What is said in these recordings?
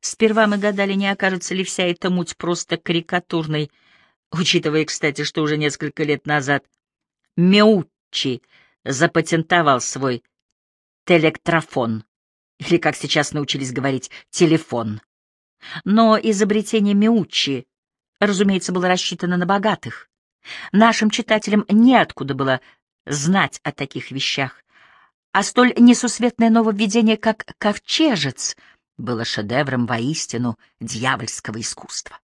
Сперва мы гадали, не окажется ли вся эта муть просто карикатурной, учитывая, кстати, что уже несколько лет назад Меуччи запатентовал свой телектрофон, или, как сейчас научились говорить, телефон. Но изобретение Меуччи, разумеется, было рассчитано на богатых. Нашим читателям неоткуда было знать о таких вещах, а столь несусветное нововведение, как ковчежец, было шедевром воистину дьявольского искусства.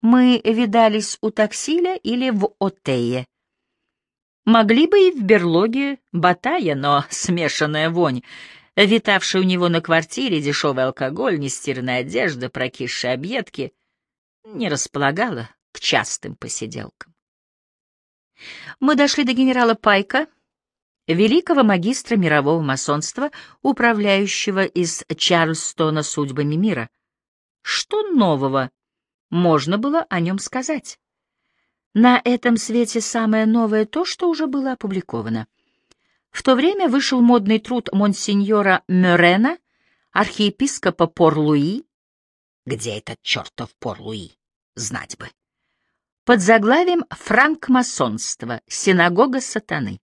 Мы видались у таксиля или в Отее. Могли бы и в берлоге Батая, но смешанная вонь, витавшая у него на квартире, дешевый алкоголь, нестиранная одежда, прокисшие объедки, не располагала к частым посиделкам. Мы дошли до генерала Пайка, великого магистра мирового масонства, управляющего из Чарльстона судьбами мира. Что нового можно было о нем сказать? На этом свете самое новое то, что уже было опубликовано. В то время вышел модный труд монсеньора Мюрена, архиепископа Пор-Луи. Где этот чертов Пор-Луи? Знать бы. Под заглавием «Франкмасонство. Синагога сатаны».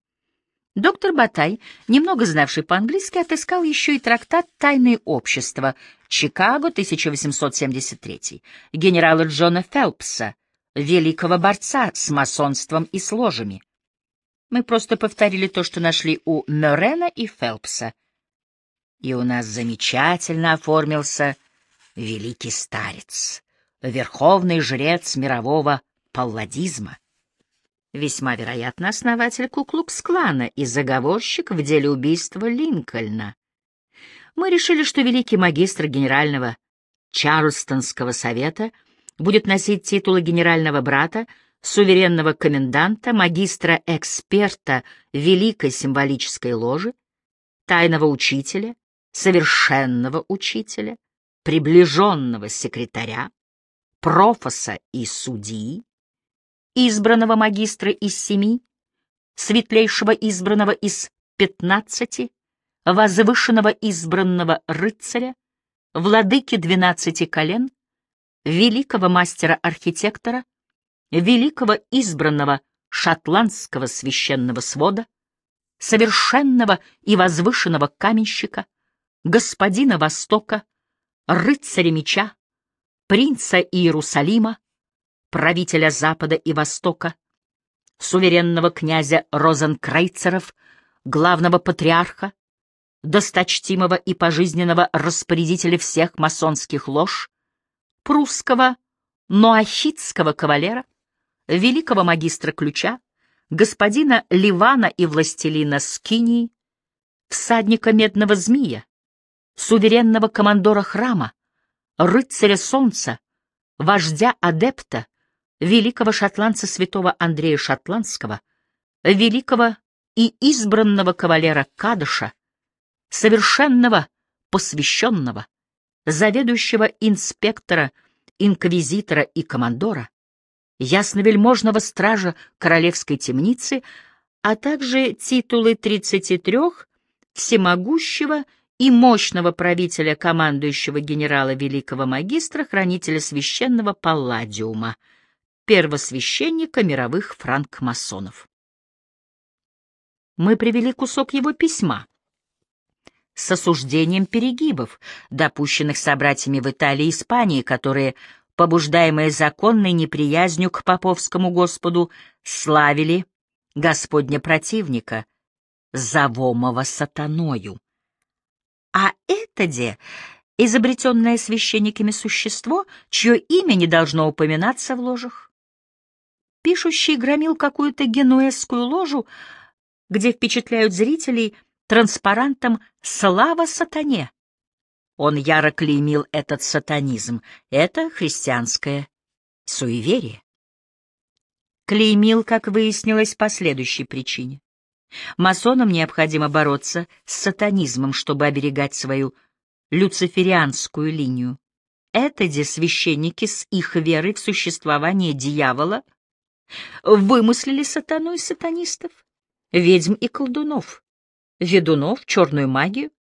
Доктор Батай, немного знавший по-английски, отыскал еще и трактат «Тайные общества» Чикаго, 1873, генерала Джона Фелпса, великого борца с масонством и с ложами. Мы просто повторили то, что нашли у Морена и Фелпса. И у нас замечательно оформился великий старец, верховный жрец мирового палладизма весьма вероятно основатель Куклукс-клана и заговорщик в деле убийства Линкольна. Мы решили, что великий магистр генерального Чарльстонского совета будет носить титулы генерального брата, суверенного коменданта, магистра-эксперта Великой символической ложи, тайного учителя, совершенного учителя, приближенного секретаря, профоса и судьи, избранного магистра из семи, светлейшего избранного из пятнадцати, возвышенного избранного рыцаря, владыки двенадцати колен, великого мастера-архитектора, великого избранного шотландского священного свода, совершенного и возвышенного каменщика, господина Востока, рыцаря меча, принца Иерусалима, правителя Запада и Востока, суверенного князя Розенкрейцеров, главного патриарха, досточтимого и пожизненного распорядителя всех масонских лож, прусского ноахитского кавалера, великого магистра ключа, господина Ливана и властелина Скинии, всадника медного змея, суверенного командора храма, рыцаря солнца, вождя адепта, великого шотландца святого Андрея Шотландского, великого и избранного кавалера Кадыша, совершенного посвященного, заведующего инспектора, инквизитора и командора, ясновельможного стража королевской темницы, а также титулы 33 всемогущего и мощного правителя, командующего генерала великого магистра, хранителя священного палладиума — первосвященника мировых франкмасонов. Мы привели кусок его письма с осуждением перегибов, допущенных собратьями в Италии и Испании, которые, побуждаемые законной неприязнью к поповскому Господу, славили Господня противника, завомого сатаною. А это де изобретенное священниками существо, чье имя не должно упоминаться в ложах пишущий громил какую-то генуэзскую ложу, где впечатляют зрителей транспарантом «Слава сатане!». Он яро клеймил этот сатанизм. Это христианское суеверие. Клеймил, как выяснилось, по следующей причине. Масонам необходимо бороться с сатанизмом, чтобы оберегать свою люциферианскую линию. Это де священники с их верой в существование дьявола — Вымыслили сатану и сатанистов, ведьм и колдунов, ведунов, черную магию,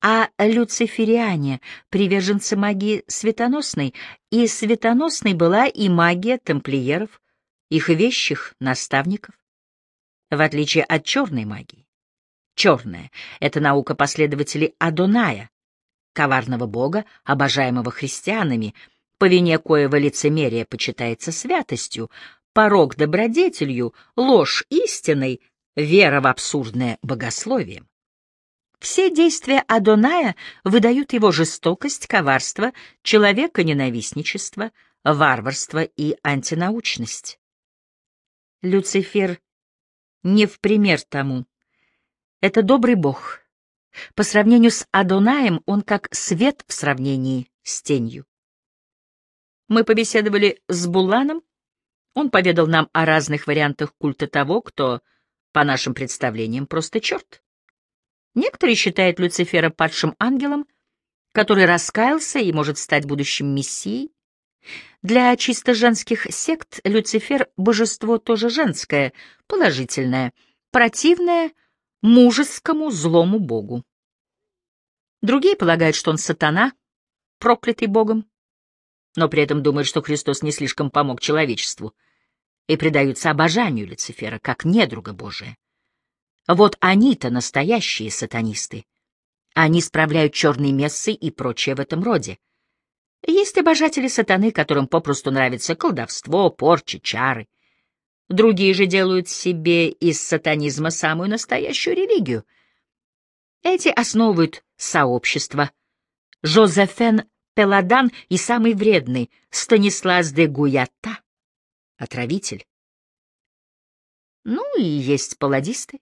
а люцифериане — приверженцы магии светоносной, и светоносной была и магия тамплиеров, их вещих наставников, в отличие от черной магии. Черная — это наука последователей Адоная, коварного бога, обожаемого христианами, по вине коего лицемерие почитается святостью, порог добродетелью, ложь истиной, вера в абсурдное богословие. Все действия Адоная выдают его жестокость, коварство, человека-ненавистничество, варварство и антинаучность. Люцифер не в пример тому. Это добрый бог. По сравнению с Адонаем он как свет в сравнении с тенью. Мы побеседовали с Буланом, он поведал нам о разных вариантах культа того, кто, по нашим представлениям, просто черт. Некоторые считают Люцифера падшим ангелом, который раскаялся и может стать будущим мессией. Для чисто женских сект Люцифер — божество тоже женское, положительное, противное мужескому злому богу. Другие полагают, что он сатана, проклятый богом, но при этом думают, что Христос не слишком помог человечеству, и предаются обожанию Люцифера как недруга Божия. Вот они-то настоящие сатанисты. Они справляют черные мессы и прочее в этом роде. Есть обожатели сатаны, которым попросту нравится колдовство, порча, чары. Другие же делают себе из сатанизма самую настоящую религию. Эти основывают сообщество. Жозефен Пеладан и самый вредный Станислас де Гуята — отравитель. Ну и есть паладисты.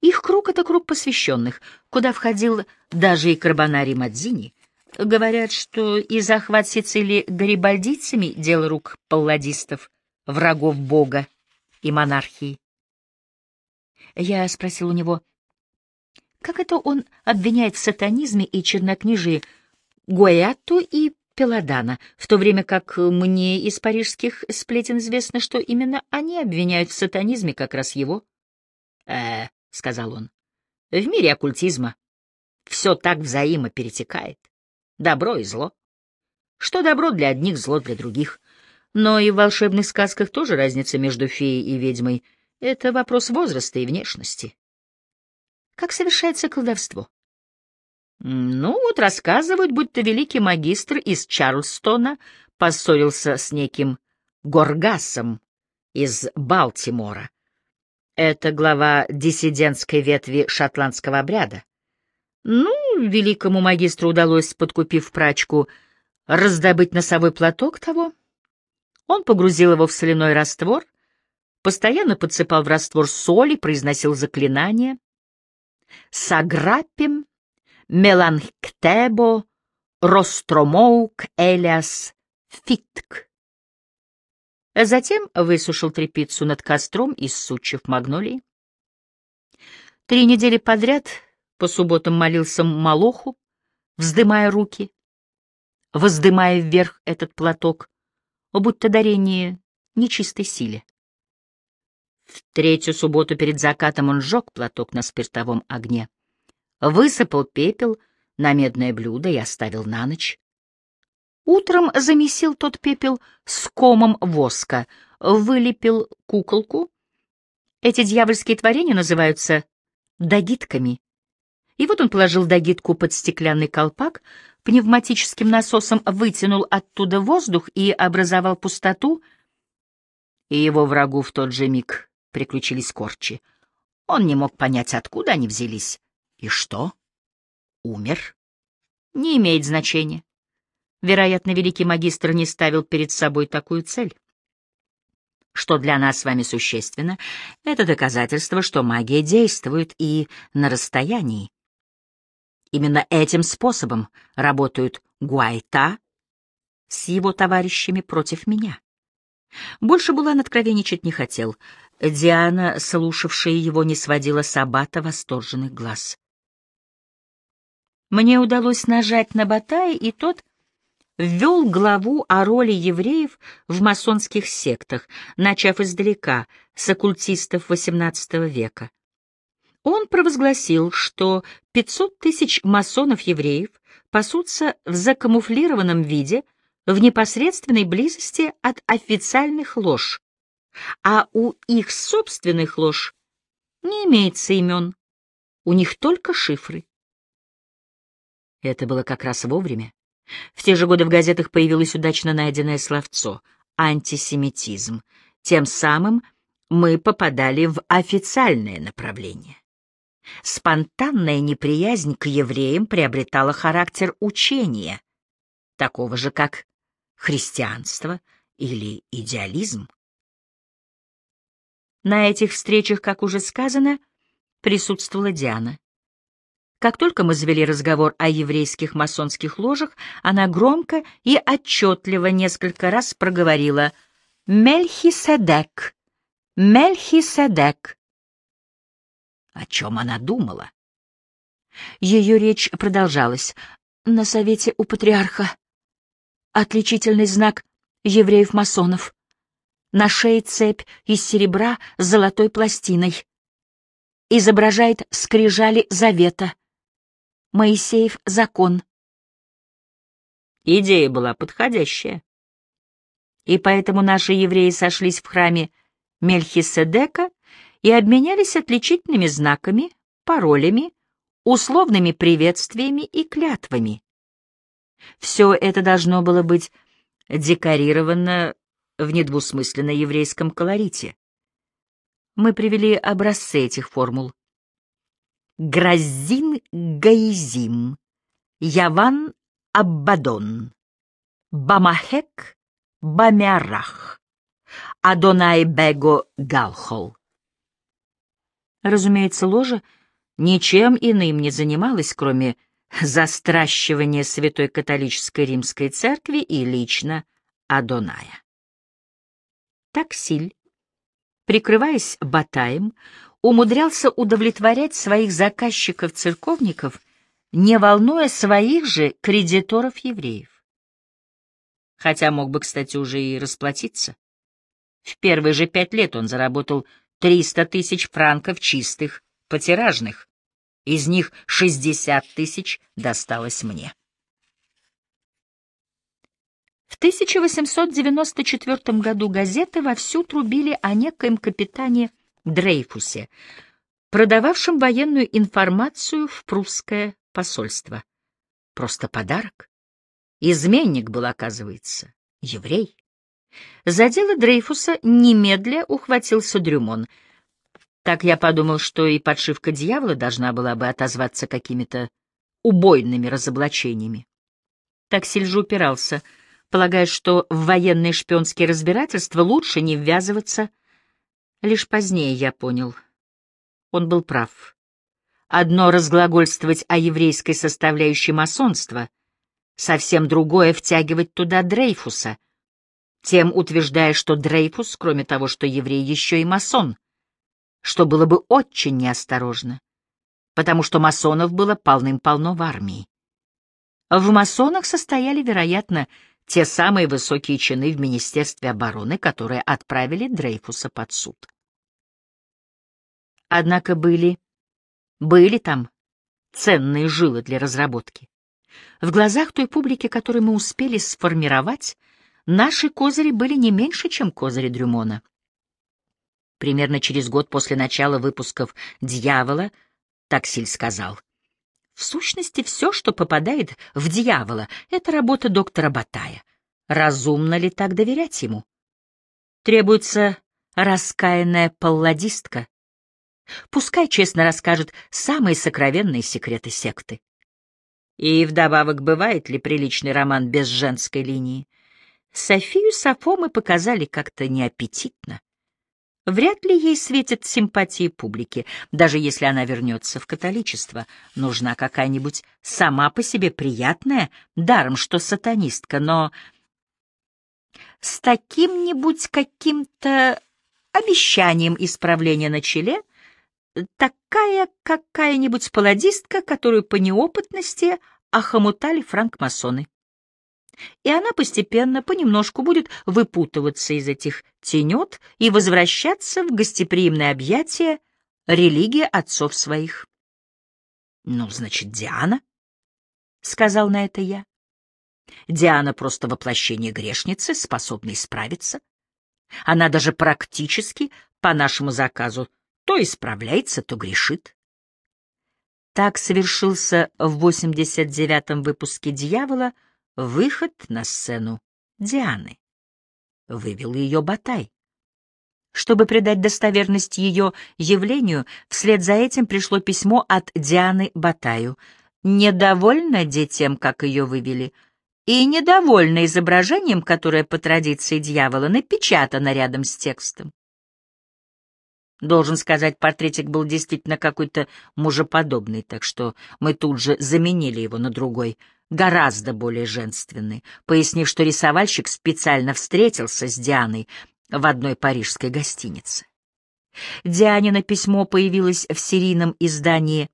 Их круг — это круг посвященных, куда входил даже и Карбонарий Мадзини. Говорят, что и захват Сицилии гарибальдийцами — дело рук палладистов, врагов Бога и монархии. Я спросил у него, как это он обвиняет в сатанизме и чернокнижии Гуэатту и Пеладана, в то время как мне из парижских сплетен известно, что именно они обвиняют в сатанизме как раз его. Э, — сказал он. — В мире оккультизма все так взаимо перетекает. Добро и зло. Что добро для одних, зло для других. Но и в волшебных сказках тоже разница между феей и ведьмой. Это вопрос возраста и внешности. Как совершается колдовство? Ну, вот рассказывают, будто великий магистр из Чарльстона поссорился с неким Горгасом из Балтимора, это глава диссидентской ветви шотландского обряда. Ну, великому магистру удалось, подкупив прачку, раздобыть носовой платок того. Он погрузил его в соляной раствор, постоянно подсыпал в раствор соли, произносил заклинания. «Саграпим меланхктебо ростромоук элиас фитк». Затем высушил тряпицу над костром из сучьев магнолии. Три недели подряд по субботам молился Малоху, вздымая руки, воздымая вверх этот платок, будто дарение нечистой силе. В третью субботу перед закатом он сжег платок на спиртовом огне, высыпал пепел на медное блюдо и оставил на ночь. Утром замесил тот пепел с комом воска, вылепил куколку. Эти дьявольские творения называются дагитками. И вот он положил дагитку под стеклянный колпак, пневматическим насосом вытянул оттуда воздух и образовал пустоту, и его врагу в тот же миг приключились корчи. Он не мог понять, откуда они взялись. И что? Умер? Не имеет значения. Вероятно, великий магистр не ставил перед собой такую цель. Что для нас с вами существенно, это доказательство, что магия действует и на расстоянии. Именно этим способом работают Гуайта с его товарищами против меня. Больше Булан откровенничать не хотел. Диана, слушавшая его, не сводила с аббата восторженных глаз. Мне удалось нажать на Батая, и тот ввел главу о роли евреев в масонских сектах, начав издалека, с оккультистов XVIII века. Он провозгласил, что 500 тысяч масонов-евреев пасутся в закамуфлированном виде в непосредственной близости от официальных лож, а у их собственных лож не имеется имен, у них только шифры. Это было как раз вовремя. В те же годы в газетах появилось удачно найденное словцо «антисемитизм». Тем самым мы попадали в официальное направление. Спонтанная неприязнь к евреям приобретала характер учения, такого же, как христианство или идеализм. На этих встречах, как уже сказано, присутствовала Диана. Как только мы завели разговор о еврейских масонских ложах, она громко и отчетливо несколько раз проговорила «Мельхиседек! Мельхиседек!» О чем она думала? Ее речь продолжалась. На совете у патриарха. Отличительный знак евреев-масонов. На шее цепь из серебра с золотой пластиной. Изображает скрижали завета. Моисеев закон. Идея была подходящая. И поэтому наши евреи сошлись в храме Мельхиседека и обменялись отличительными знаками, паролями, условными приветствиями и клятвами. Все это должно было быть декорировано в недвусмысленно еврейском колорите. Мы привели образцы этих формул. Гразин Гаизим, Яван Аббадон, Бамахек Бамярах, Адонай Бего Галхол. Разумеется, ложа ничем иным не занималась, кроме застращивания Святой Католической Римской Церкви и лично Адоная. Таксиль, прикрываясь батаем, умудрялся удовлетворять своих заказчиков-церковников, не волнуя своих же кредиторов-евреев. Хотя мог бы, кстати, уже и расплатиться. В первые же пять лет он заработал 300 тысяч франков чистых, потиражных. Из них 60 тысяч досталось мне. В 1894 году газеты вовсю трубили о некоем капитане Дрейфусе, продававшем военную информацию в прусское посольство. Просто подарок. Изменник был, оказывается, еврей. За дело Дрейфуса немедля ухватился Дрюмон. Так я подумал, что и подшивка дьявола должна была бы отозваться какими-то убойными разоблачениями. Так Сильжу упирался, полагая, что в военные шпионские разбирательства лучше не ввязываться. Лишь позднее я понял. Он был прав. Одно разглагольствовать о еврейской составляющей масонства, совсем другое — втягивать туда Дрейфуса — тем утверждая, что Дрейфус, кроме того, что еврей, еще и масон, что было бы очень неосторожно, потому что масонов было полным-полно в армии. В масонах состояли, вероятно, те самые высокие чины в Министерстве обороны, которые отправили Дрейфуса под суд. Однако были, были там ценные жилы для разработки. В глазах той публики, которую мы успели сформировать, Наши козыри были не меньше, чем козыри Дрюмона. Примерно через год после начала выпусков «Дьявола» Таксиль сказал, «В сущности, все, что попадает в «Дьявола», — это работа доктора Батая. Разумно ли так доверять ему? Требуется раскаянная палладистка. Пускай честно расскажет самые сокровенные секреты секты. И вдобавок, бывает ли приличный роман без женской линии? Софию Сафо мы показали как-то неаппетитно. Вряд ли ей светит симпатии публики, даже если она вернется в католичество. Нужна какая-нибудь сама по себе приятная, даром что сатанистка, но с таким-нибудь каким-то обещанием исправления на челе, такая какая-нибудь паладистка, которую по неопытности охомутали франкмасоны и она постепенно, понемножку будет выпутываться из этих тенет и возвращаться в гостеприимное объятие религия отцов своих. Ну, значит, Диана, — сказал на это я. Диана просто воплощение грешницы, способной справиться. Она даже практически, по нашему заказу, то исправляется, то грешит. Так совершился в 89-м выпуске «Дьявола» выход на сцену Дианы. Вывел ее Батай. Чтобы придать достоверность ее явлению, вслед за этим пришло письмо от Дианы Батаю. Недовольна детям, как ее вывели, и недовольна изображением, которое по традиции дьявола напечатано рядом с текстом. Должен сказать, портретик был действительно какой-то мужеподобный, так что мы тут же заменили его на другой, гораздо более женственный, пояснив, что рисовальщик специально встретился с Дианой в одной парижской гостинице. Дианина письмо появилось в серийном издании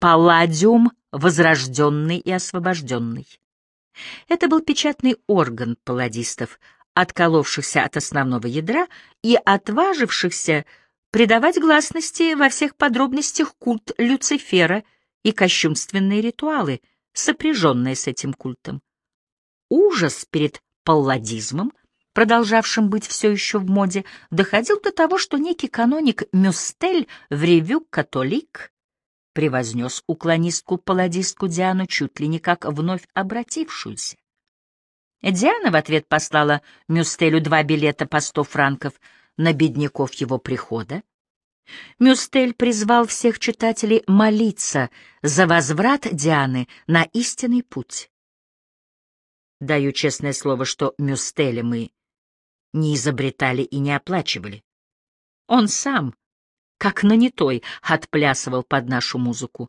«Палладиум. Возрожденный и освобожденный». Это был печатный орган палладистов, отколовшихся от основного ядра и отважившихся придавать гласности во всех подробностях культ Люцифера и кощунственные ритуалы, сопряженные с этим культом. Ужас перед палладизмом — продолжавшим быть все еще в моде, доходил до того, что некий каноник Мюстель в ревю «Католик» превознес уклонистку-паладистку Диану чуть ли не как вновь обратившуюся. Диана в ответ послала Мюстелю два билета по сто франков на бедняков его прихода. Мюстель призвал всех читателей молиться за возврат Дианы на истинный путь. Даю честное слово, что Мюстеля мы не изобретали и не оплачивали. Он сам, как нанятой, отплясывал под нашу музыку.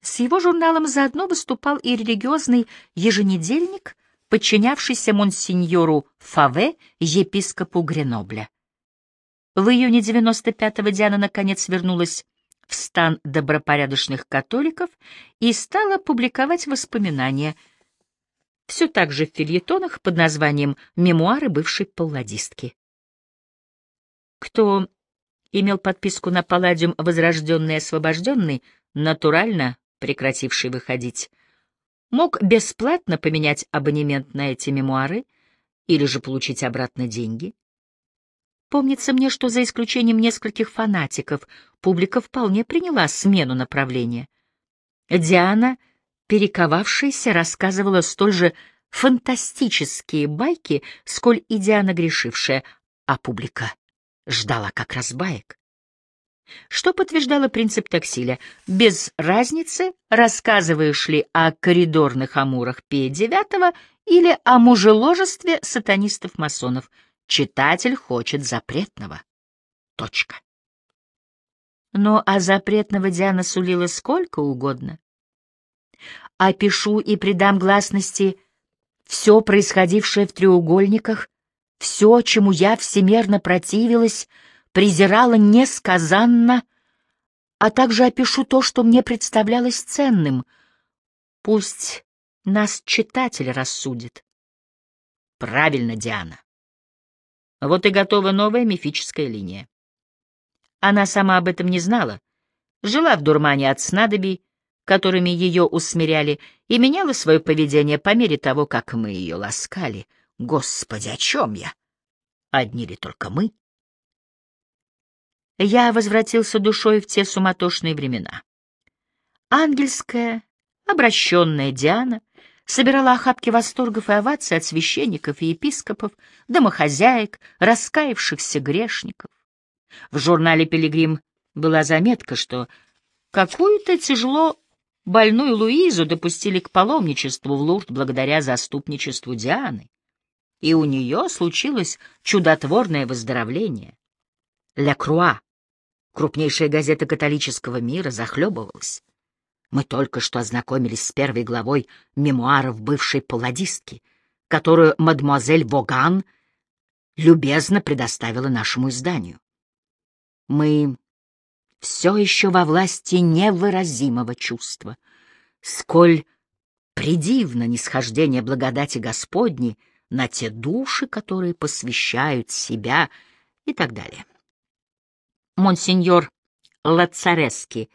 С его журналом заодно выступал и религиозный еженедельник, подчинявшийся монсеньору Фаве, епископу Гренобля. В июне 95-го Диана наконец вернулась в стан добропорядочных католиков и стала публиковать воспоминания — все так же в фильетонах под названием «Мемуары бывшей палладистки». Кто имел подписку на Палладиум «Возрожденный освобожденный», натурально прекративший выходить, мог бесплатно поменять абонемент на эти мемуары или же получить обратно деньги. Помнится мне, что за исключением нескольких фанатиков, публика вполне приняла смену направления. Диана — перековавшаяся, рассказывала столь же фантастические байки, сколь и Диана грешившая, а публика ждала как раз баек. Что подтверждало принцип таксиля? Без разницы, рассказываешь ли о коридорных амурах Пея девятого или о мужеложестве сатанистов-масонов. Читатель хочет запретного. Точка. Но о запретного Диана сулила сколько угодно опишу и придам гласности все происходившее в треугольниках, все, чему я всемерно противилась, презирала несказанно, а также опишу то, что мне представлялось ценным. Пусть нас читатель рассудит. Правильно, Диана. Вот и готова новая мифическая линия. Она сама об этом не знала, жила в дурмане от снадобий, которыми ее усмиряли, и меняла свое поведение по мере того, как мы ее ласкали. Господи, о чем я? Одни ли только мы? Я возвратился душой в те суматошные времена. Ангельская, обращенная Диана собирала охапки восторгов и оваций от священников и епископов, домохозяек, раскаявшихся грешников. В журнале «Пилигрим» была заметка, что какую-то тяжело Больную Луизу допустили к паломничеству в Лурд благодаря заступничеству Дианы, и у нее случилось чудотворное выздоровление. «Ля Круа», крупнейшая газета католического мира, захлебывалась. Мы только что ознакомились с первой главой мемуаров бывшей палладистки, которую мадемуазель Воган любезно предоставила нашему изданию. Мы все еще во власти невыразимого чувства. Сколь придивно нисхождение благодати Господней на те души, которые посвящают себя и так далее. Монсеньор Лацарески,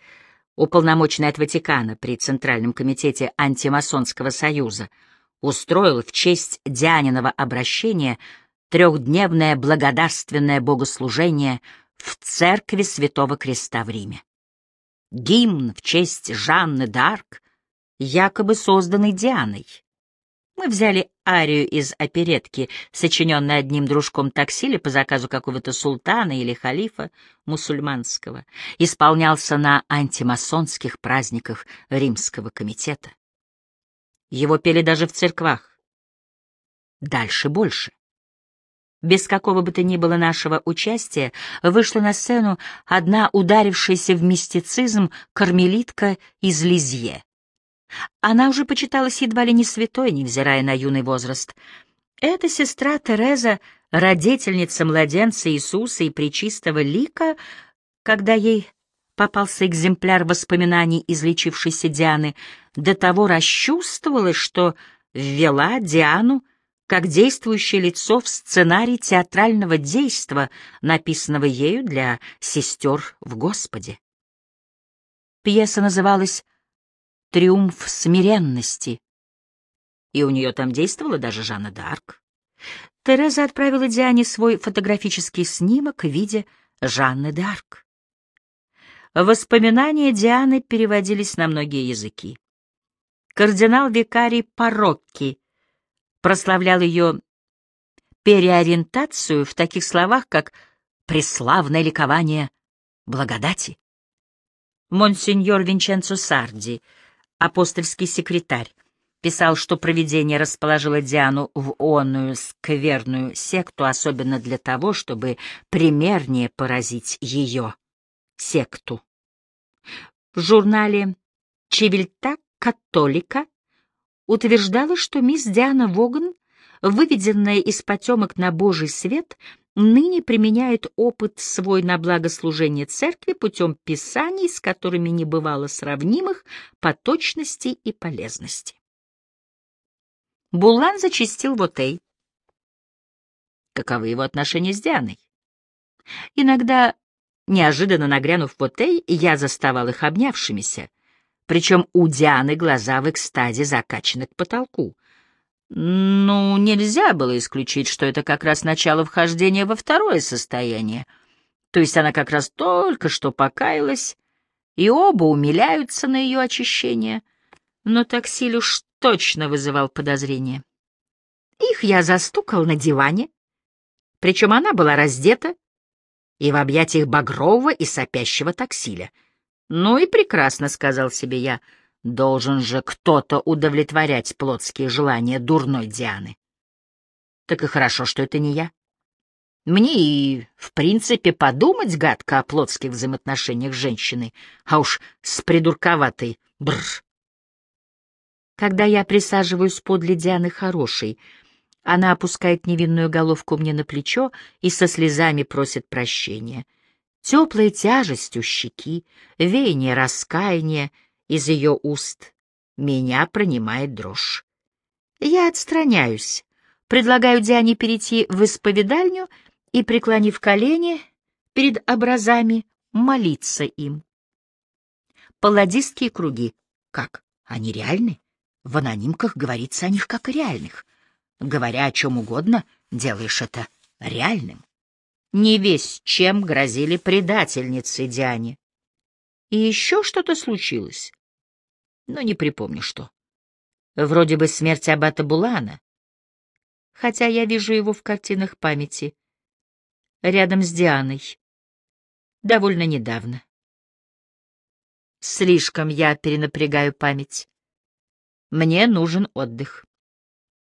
уполномоченный от Ватикана при Центральном комитете антимасонского союза, устроил в честь Дианиного обращения трехдневное благодарственное богослужение в церкви Святого Креста в Риме. Гимн в честь Жанны д'Арк, якобы созданный Дианой. Мы взяли арию из оперетки, сочиненной одним дружком таксили по заказу какого-то султана или халифа мусульманского. Исполнялся на антимасонских праздниках Римского комитета. Его пели даже в церквах. Дальше больше. Без какого бы то ни было нашего участия вышла на сцену одна ударившаяся в мистицизм кармелитка из Лизье. Она уже почиталась едва ли не святой, невзирая на юный возраст. Эта сестра Тереза, родительница младенца Иисуса и пречистого лика, когда ей попался экземпляр воспоминаний излечившейся Дианы, до того расчувствовалась, что ввела Диану как действующее лицо в сценарий театрального действа, написанного ею для сестер в Господе. Пьеса называлась триумф смиренности. И у нее там действовала даже Жанна д'Арк. Тереза отправила Диане свой фотографический снимок в виде Жанны д'Арк. Воспоминания Дианы переводились на многие языки. Кардинал-викарий Парокки прославлял ее переориентацию в таких словах, как «преславное ликование благодати». Монсеньор Винченцо Сарди — апостольский секретарь, писал, что провидение расположило Диану в онную скверную секту, особенно для того, чтобы примернее поразить ее, секту. В журнале «Чевельта католика» утверждала, что мисс Диана Воган, выведенная из потемок на Божий свет, ныне применяет опыт свой на благослужение церкви путем писаний, с которыми не бывало сравнимых по точности и полезности. Буллан зачистил Вотей. Каковы его отношения с Дианой? Иногда, неожиданно нагрянув Вотей, я заставал их обнявшимися, причем у Дианы глаза в экстазе закачаны к потолку — ну, нельзя было исключить, что это как раз начало вхождения во второе состояние. То есть она как раз только что покаялась, и оба умиляются на ее очищение. Но таксиль уж точно вызывал подозрения. Их я застукал на диване, причем она была раздета и в объятиях багрового и сопящего таксиля. «Ну и прекрасно», — сказал себе я, — Должен же кто-то удовлетворять плотские желания дурной Дианы. Так и хорошо, что это не я. Мне и, в принципе, подумать гадко о плотских взаимоотношениях женщины, а уж с придурковатой бррр. Когда я присаживаюсь подле Дианы хорошей, она опускает невинную головку мне на плечо и со слезами просит прощения. Теплая тяжесть у щеки, веяние раскаяния — из ее уст. Меня пронимает дрожь. Я отстраняюсь, предлагаю Диане перейти в исповедальню и, преклонив колени перед образами, молиться им. Палладистские круги. Как? Они реальны? В анонимках говорится о них как о реальных. Говоря о чем угодно, делаешь это реальным. Не весь чем грозили предательницы Диане. И еще что-то случилось но не припомню что. Вроде бы смерть аббата Булана, хотя я вижу его в картинах памяти, рядом с Дианой, довольно недавно. Слишком я перенапрягаю память. Мне нужен отдых.